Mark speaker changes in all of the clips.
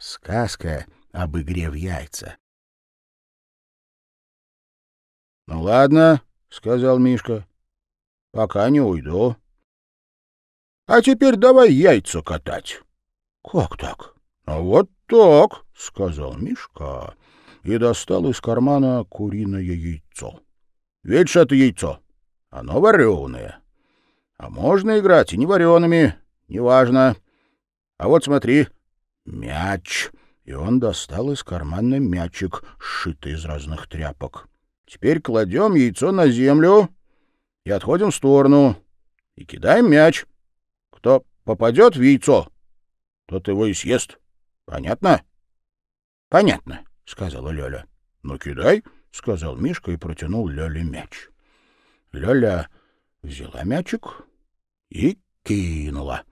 Speaker 1: Сказка об игре в яйца. — Ну ладно, — сказал Мишка, — пока не уйду. — А теперь давай яйца катать. — Как так? — А вот так, — сказал Мишка и достал из кармана куриное яйцо. — Видишь это яйцо? Оно вареное. А можно играть и не вареными, неважно. А вот смотри, мяч. И он достал из кармана мячик, сшитый из разных тряпок. Теперь кладем яйцо на землю и отходим в сторону. И кидаем мяч. Кто попадет в яйцо, тот его и съест. Понятно? — Понятно, — сказала Лёля. — Ну, кидай, — сказал Мишка и протянул Лёле мяч. Лёля взяла мячик и кинула.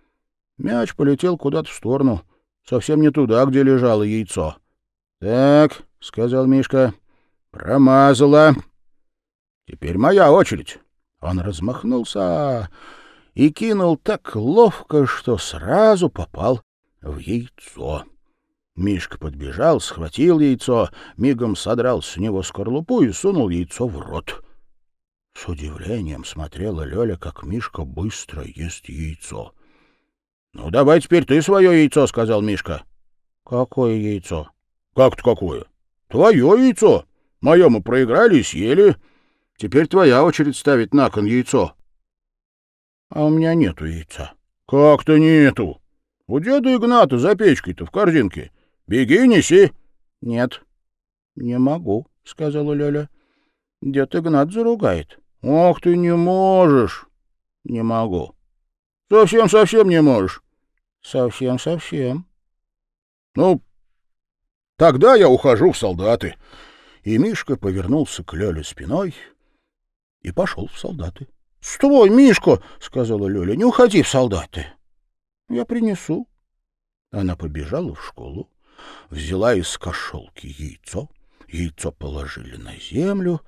Speaker 1: Мяч полетел куда-то в сторону, совсем не туда, где лежало яйцо. — Так, — сказал Мишка, — промазала. Теперь моя очередь. Он размахнулся и кинул так ловко, что сразу попал в яйцо. Мишка подбежал, схватил яйцо, мигом содрал с него скорлупу и сунул яйцо в рот. С удивлением смотрела Лёля, как Мишка быстро ест яйцо. — Ну, давай теперь ты свое яйцо, — сказал Мишка. — Какое яйцо? — Как-то какое? — Твое яйцо. Мое мы проиграли и съели. Теперь твоя очередь ставить на кон яйцо. — А у меня нету яйца. — Как-то нету. У деда Игната за печкой-то в корзинке. Беги, неси. — Нет, не могу, — сказала Лёля. — Дед Игнат заругает. — Ох ты не можешь. — Не могу. Совсем-совсем не можешь? Совсем-совсем. Ну, тогда я ухожу в солдаты. И Мишка повернулся к Лёле спиной и пошел в солдаты. — Стой, Мишка, — сказала Лёля, — не уходи в солдаты. — Я принесу. Она побежала в школу, взяла из кошелки яйцо, яйцо положили на землю,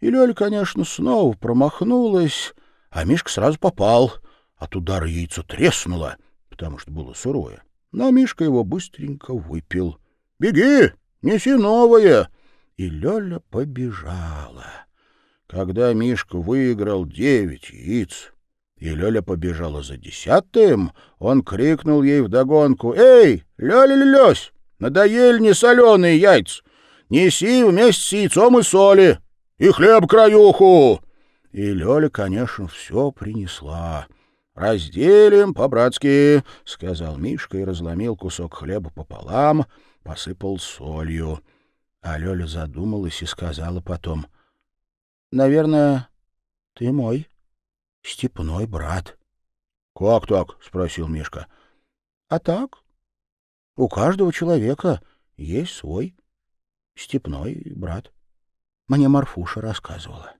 Speaker 1: и Лёля, конечно, снова промахнулась, а Мишка сразу попал — от удара яйцо треснуло, потому что было сырое. Но Мишка его быстренько выпил. «Беги! Неси новое!» И Лёля побежала. Когда Мишка выиграл девять яиц, и Лёля побежала за десятым, он крикнул ей вдогонку. «Эй, Лёля-Лёсь, надоели не соленые яйца! Неси вместе с яйцом и соли, и хлеб-краюху!» И Лёля, конечно, все принесла. «Разделим по-братски», — сказал Мишка и разломил кусок хлеба пополам, посыпал солью. А Лёля задумалась и сказала потом, «Наверное, ты мой степной брат». «Как так?» — спросил Мишка. «А так. У каждого человека есть свой степной брат. Мне Марфуша рассказывала».